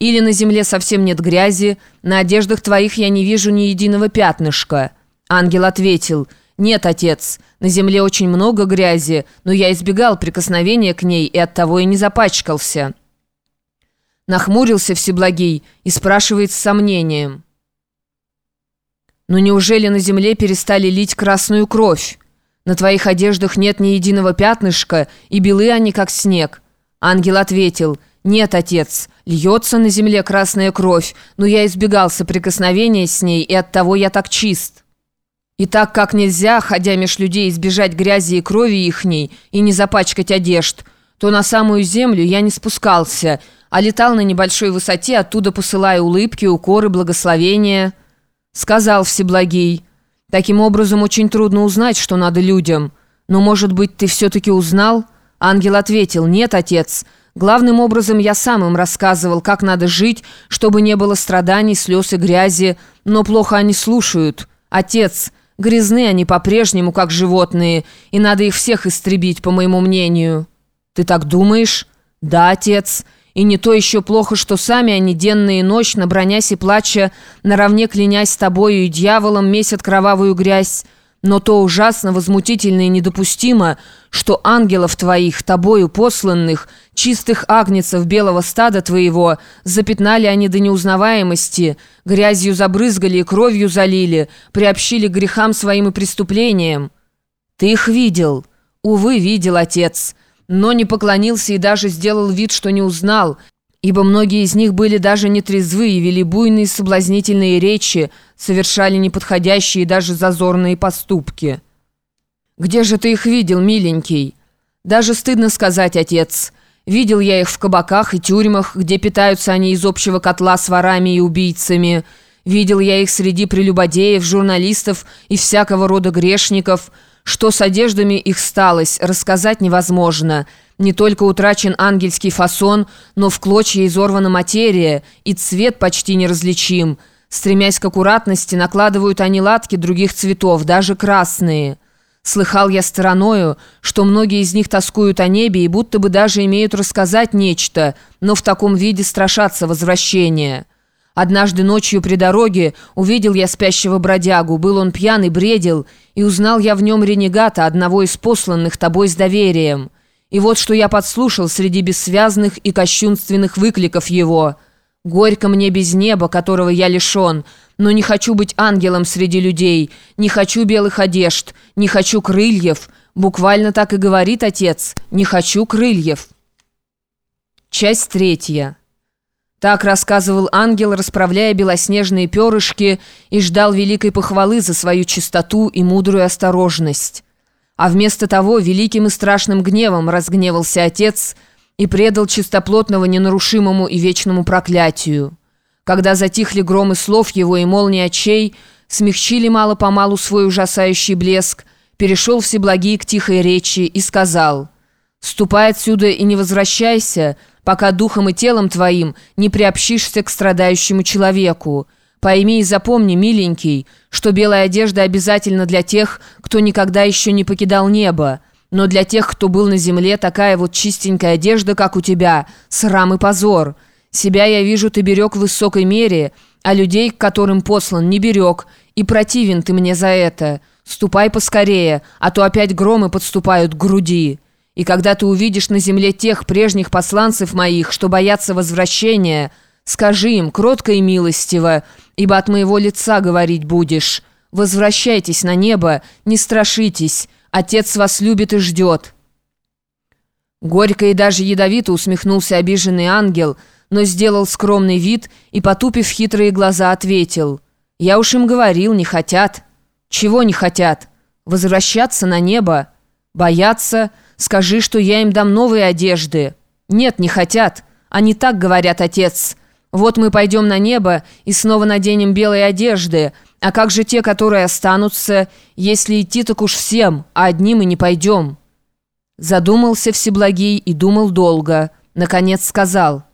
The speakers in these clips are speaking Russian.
Или на земле совсем нет грязи, на одеждах твоих я не вижу ни единого пятнышка». Ангел ответил, «Нет, отец, на земле очень много грязи, но я избегал прикосновения к ней и оттого и не запачкался». Нахмурился Всеблагий и спрашивает с сомнением. «Но неужели на земле перестали лить красную кровь? На твоих одеждах нет ни единого пятнышка, и белы они, как снег». Ангел ответил, «Нет, отец, льется на земле красная кровь, но я избегал соприкосновения с ней, и оттого я так чист». И так как нельзя, ходя меж людей, избежать грязи и крови ихней и не запачкать одежд, то на самую землю я не спускался – а летал на небольшой высоте, оттуда посылая улыбки, укоры, благословения. Сказал Всеблагий, «Таким образом очень трудно узнать, что надо людям. Но, может быть, ты все-таки узнал?» Ангел ответил, «Нет, отец. Главным образом я сам им рассказывал, как надо жить, чтобы не было страданий, слез и грязи, но плохо они слушают. Отец, грязны они по-прежнему, как животные, и надо их всех истребить, по моему мнению». «Ты так думаешь?» «Да, отец». И не то еще плохо, что сами они денно и ночно, бронясь и плача, наравне клянясь с тобою и дьяволом, месят кровавую грязь. Но то ужасно, возмутительно и недопустимо, что ангелов твоих, тобою посланных, чистых агнецев белого стада твоего, запятнали они до неузнаваемости, грязью забрызгали и кровью залили, приобщили к грехам своим и преступлениям. Ты их видел? Увы, видел, отец» но не поклонился и даже сделал вид, что не узнал, ибо многие из них были даже нетрезвы и вели буйные соблазнительные речи, совершали неподходящие и даже зазорные поступки. «Где же ты их видел, миленький?» «Даже стыдно сказать, отец. Видел я их в кабаках и тюрьмах, где питаются они из общего котла с ворами и убийцами. Видел я их среди прелюбодеев, журналистов и всякого рода грешников». Что с одеждами их сталось, рассказать невозможно. Не только утрачен ангельский фасон, но в клочья изорвана материя, и цвет почти неразличим. Стремясь к аккуратности, накладывают они латки других цветов, даже красные. Слыхал я стороною, что многие из них тоскуют о небе и будто бы даже имеют рассказать нечто, но в таком виде страшатся возвращения». Однажды ночью при дороге увидел я спящего бродягу, был он пьяный, бредил, и узнал я в нем ренегата, одного из посланных тобой с доверием. И вот что я подслушал среди бессвязных и кощунственных выкликов его. «Горько мне без неба, которого я лишен, но не хочу быть ангелом среди людей, не хочу белых одежд, не хочу крыльев». Буквально так и говорит отец «не хочу крыльев». Часть третья. Так рассказывал ангел, расправляя белоснежные перышки, и ждал великой похвалы за свою чистоту и мудрую осторожность. А вместо того великим и страшным гневом разгневался отец и предал чистоплотного ненарушимому и вечному проклятию. Когда затихли громы слов его и молнии очей, смягчили мало-помалу свой ужасающий блеск, перешел Всеблагий к тихой речи и сказал «Ступай отсюда и не возвращайся», пока духом и телом твоим не приобщишься к страдающему человеку. Пойми и запомни, миленький, что белая одежда обязательно для тех, кто никогда еще не покидал небо. Но для тех, кто был на земле, такая вот чистенькая одежда, как у тебя, срам и позор. Себя, я вижу, ты берег в высокой мере, а людей, к которым послан, не берег, и противен ты мне за это. Ступай поскорее, а то опять громы подступают к груди». И когда ты увидишь на земле тех прежних посланцев моих, что боятся возвращения, скажи им кротко и милостиво, ибо от моего лица говорить будешь. Возвращайтесь на небо, не страшитесь, Отец вас любит и ждет». Горько и даже ядовито усмехнулся обиженный ангел, но сделал скромный вид и, потупив хитрые глаза, ответил. «Я уж им говорил, не хотят». «Чего не хотят? Возвращаться на небо? Боятся?» Скажи, что я им дам новые одежды». «Нет, не хотят. Они так говорят, отец. Вот мы пойдем на небо и снова наденем белые одежды. А как же те, которые останутся? Если идти, так уж всем, а одним мы не пойдем». Задумался Всеблагий и думал долго. Наконец сказал.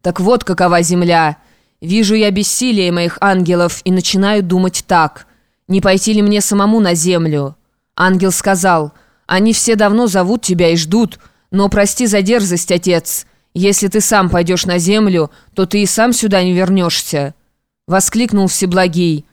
«Так вот какова земля. Вижу я бессилие моих ангелов и начинаю думать так. Не пойти ли мне самому на землю?» Ангел сказал, «Они все давно зовут тебя и ждут, но прости за дерзость, отец. Если ты сам пойдешь на землю, то ты и сам сюда не вернешься!» Воскликнул Всеблагий.